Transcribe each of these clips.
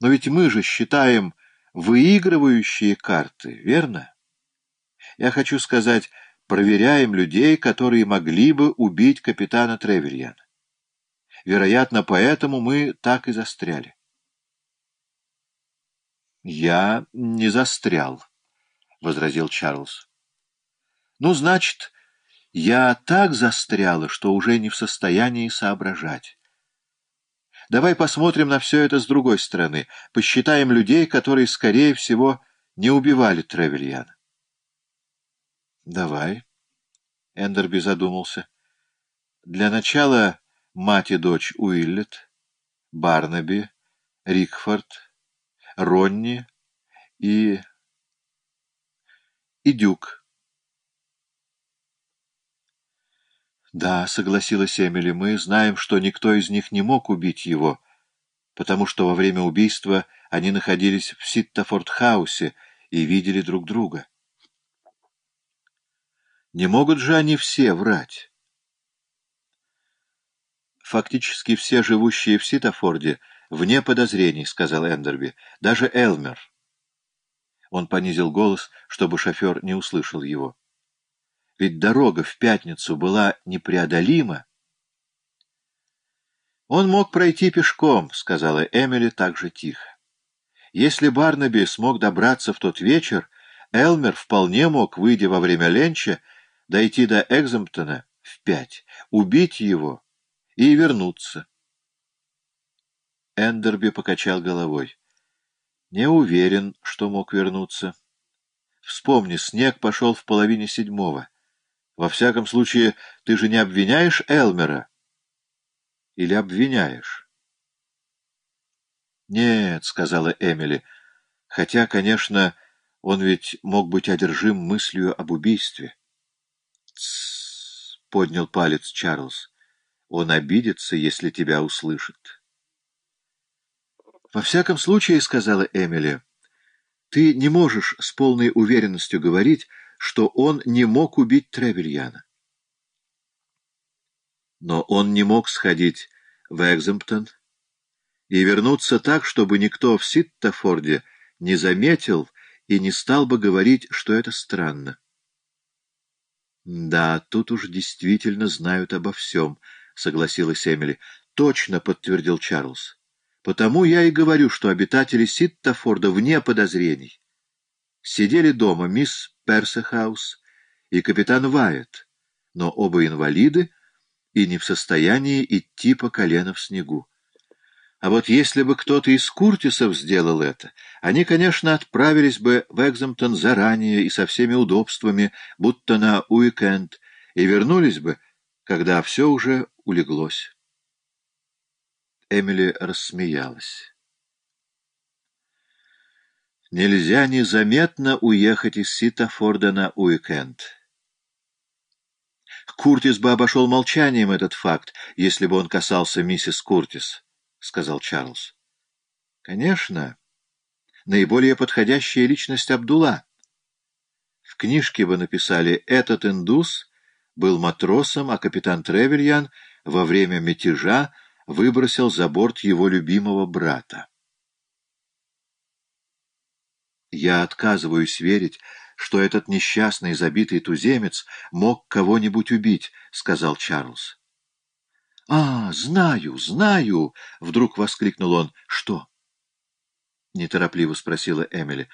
Но ведь мы же считаем выигрывающие карты, верно? Я хочу сказать, проверяем людей, которые могли бы убить капитана Тревельяна. Вероятно, поэтому мы так и застряли. — Я не застрял, — возразил Чарльз. — Ну, значит, я так застряла, что уже не в состоянии соображать. Давай посмотрим на все это с другой стороны, посчитаем людей, которые, скорее всего, не убивали Тревельяна. — Давай. Эндерби задумался. — Для начала мать и дочь Уиллет, Барнаби, Рикфорд, Ронни и... и Дюк. «Да», — согласилась Эмили, — «мы знаем, что никто из них не мог убить его, потому что во время убийства они находились в Ситтафорд-хаусе и видели друг друга». Не могут же они все врать? Фактически все живущие в Ситтафорде вне подозрений, — сказал Эндерби. Даже Элмер. Он понизил голос, чтобы шофер не услышал его. Ведь дорога в пятницу была непреодолима. «Он мог пройти пешком», — сказала Эмили так же тихо. «Если Барнаби смог добраться в тот вечер, Элмер вполне мог, выйдя во время ленча, дойти до Экземптона в пять, убить его и вернуться. Эндерби покачал головой. Не уверен, что мог вернуться. Вспомни, снег пошел в половине седьмого. Во всяком случае, ты же не обвиняешь Элмера? Или обвиняешь? Нет, — сказала Эмили, — хотя, конечно, он ведь мог быть одержим мыслью об убийстве. — поднял палец Чарльз. — Он обидится, если тебя услышит. — Во всяком случае, — сказала Эмили, — ты не можешь с полной уверенностью говорить, что он не мог убить Тревельяна. Но он не мог сходить в Экземптон и вернуться так, чтобы никто в Ситтафорде не заметил и не стал бы говорить, что это странно. «Да, тут уж действительно знают обо всем», — согласилась Эмили. «Точно», — подтвердил Чарльз. «Потому я и говорю, что обитатели Ситтафорда вне подозрений. Сидели дома мисс Персехаус и капитан Вайет, но оба инвалиды и не в состоянии идти по колено в снегу. А вот если бы кто-то из Куртисов сделал это, они, конечно, отправились бы в Экземптон заранее и со всеми удобствами, будто на уикенд, и вернулись бы, когда все уже улеглось. Эмили рассмеялась. Нельзя незаметно уехать из Ситафорда на уикенд. Куртис бы обошел молчанием этот факт, если бы он касался миссис Куртис. — сказал Чарльз. — Конечно. Наиболее подходящая личность Абдула. В книжке вы написали «Этот индус был матросом, а капитан Тревельян во время мятежа выбросил за борт его любимого брата». Я отказываюсь верить, что этот несчастный забитый туземец мог кого-нибудь убить, — сказал Чарльз. «А, знаю, знаю!» — вдруг воскликнул он. «Что?» — неторопливо спросила Эмили.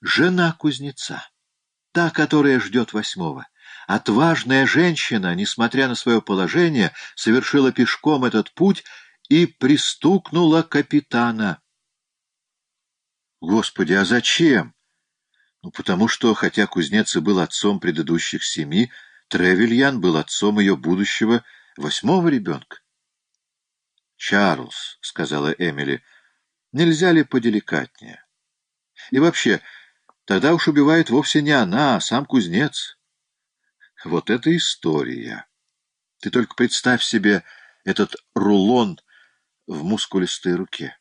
«Жена кузнеца, та, которая ждет восьмого. Отважная женщина, несмотря на свое положение, совершила пешком этот путь и пристукнула капитана». «Господи, а зачем?» «Ну, потому что, хотя кузнец и был отцом предыдущих семи, Тревельян был отцом ее будущего Восьмого ребенка? — Чарльз, — сказала Эмили, — нельзя ли поделикатнее? И вообще, тогда уж убивает вовсе не она, а сам кузнец. Вот это история. Ты только представь себе этот рулон в мускулистой руке.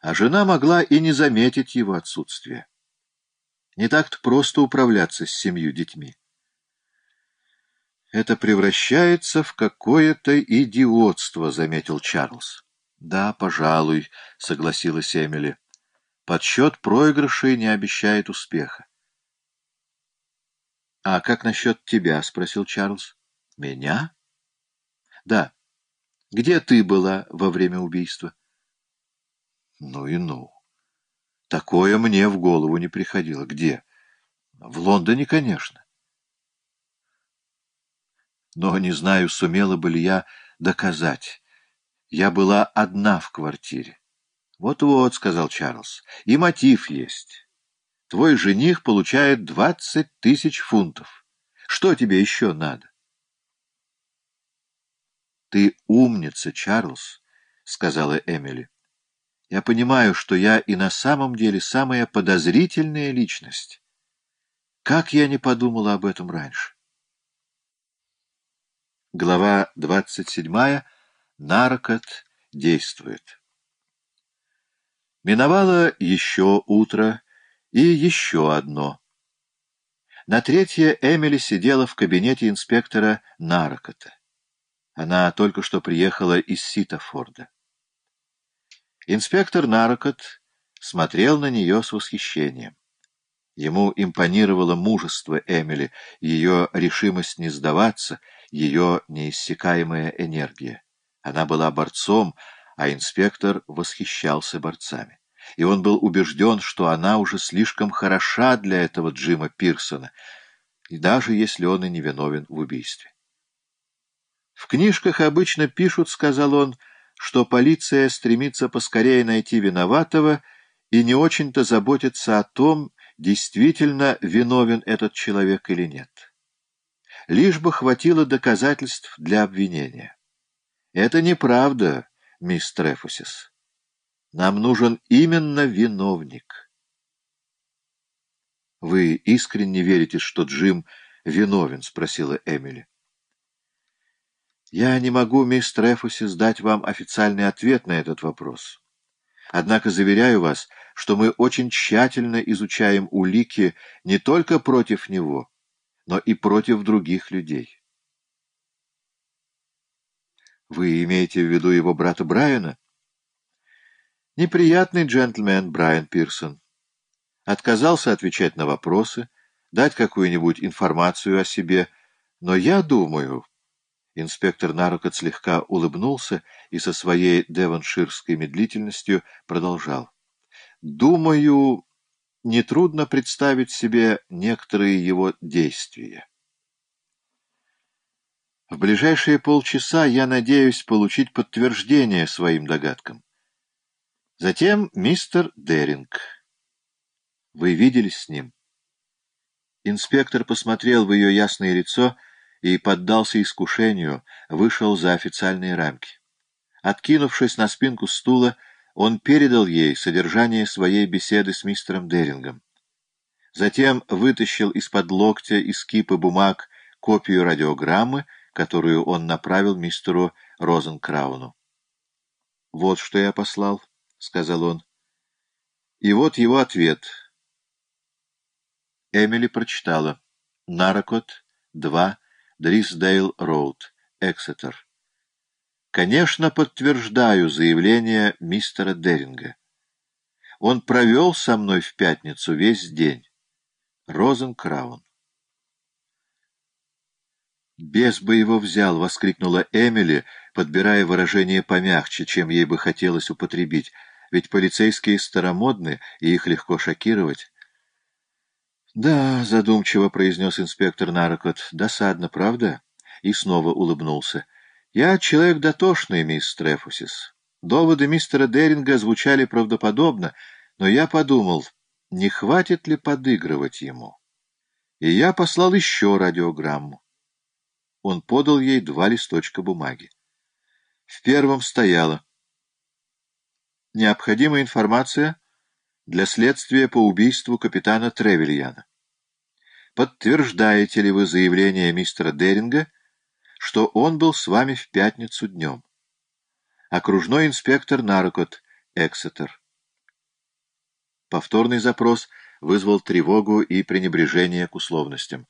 А жена могла и не заметить его отсутствие. Не так-то просто управляться с семью детьми это превращается в какое-то идиотство, — заметил Чарльз. Да, пожалуй, согласилась Эмили. Подсчет проигрышей не обещает успеха. А как насчет тебя? спросил Чарльз. Меня? Да. Где ты была во время убийства? Ну и ну. Такое мне в голову не приходило. Где? В Лондоне, конечно. Но не знаю, сумела бы ли я доказать. Я была одна в квартире. Вот-вот, — сказал Чарльз, — и мотив есть. Твой жених получает двадцать тысяч фунтов. Что тебе еще надо? Ты умница, Чарльз, — сказала Эмили. Я понимаю, что я и на самом деле самая подозрительная личность. Как я не подумала об этом раньше? Глава двадцать седьмая. Наркот действует. Миновало еще утро и еще одно. На третье Эмили сидела в кабинете инспектора Наркота. Она только что приехала из Ситафорда. Инспектор Наркот смотрел на нее с восхищением. Ему импонировало мужество Эмили, ее решимость не сдаваться, ее неиссякаемая энергия. Она была борцом, а инспектор восхищался борцами. И он был убежден, что она уже слишком хороша для этого Джима Пирсона, даже если он и не виновен в убийстве. «В книжках обычно пишут, — сказал он, — что полиция стремится поскорее найти виноватого и не очень-то заботится о том, действительно виновен этот человек или нет. Лишь бы хватило доказательств для обвинения. Это неправда, мисс Трефусис. Нам нужен именно виновник. «Вы искренне верите, что Джим виновен?» — спросила Эмили. Я не могу, мисс Трефусис, дать вам официальный ответ на этот вопрос. Однако заверяю вас, что мы очень тщательно изучаем улики не только против него, но и против других людей. Вы имеете в виду его брата Брайана? Неприятный джентльмен Брайан Пирсон. Отказался отвечать на вопросы, дать какую-нибудь информацию о себе, но я думаю... Инспектор Нарокот слегка улыбнулся и со своей девонширской медлительностью продолжал. «Думаю, нетрудно представить себе некоторые его действия. В ближайшие полчаса я надеюсь получить подтверждение своим догадкам. Затем мистер Деринг. Вы виделись с ним?» Инспектор посмотрел в ее ясное лицо и поддался искушению, вышел за официальные рамки. Откинувшись на спинку стула, он передал ей содержание своей беседы с мистером Дерингом. Затем вытащил из-под локтя из кипы бумаг копию радиограммы, которую он направил мистеру Розенкрауну. «Вот что я послал», — сказал он. И вот его ответ. Эмили прочитала. «Нарокот, 2, Дрисдейл Роуд, Эксетер. Конечно, подтверждаю заявление мистера Деринга. Он провел со мной в пятницу весь день. Розенкраун. «Бес бы его взял!» — воскликнула Эмили, подбирая выражение помягче, чем ей бы хотелось употребить, ведь полицейские старомодны, и их легко шокировать. «Да», — задумчиво произнес инспектор Нарокот, — «досадно, правда?» И снова улыбнулся. «Я человек дотошный, мисс Трефусис. Доводы мистера Деринга звучали правдоподобно, но я подумал, не хватит ли подыгрывать ему. И я послал еще радиограмму. Он подал ей два листочка бумаги. В первом стояло «Необходимая информация для следствия по убийству капитана Тревельяна. Подтверждаете ли вы заявление мистера Деринга, что он был с вами в пятницу днем? Окружной инспектор Наркот, Эксетер. Повторный запрос вызвал тревогу и пренебрежение к условностям.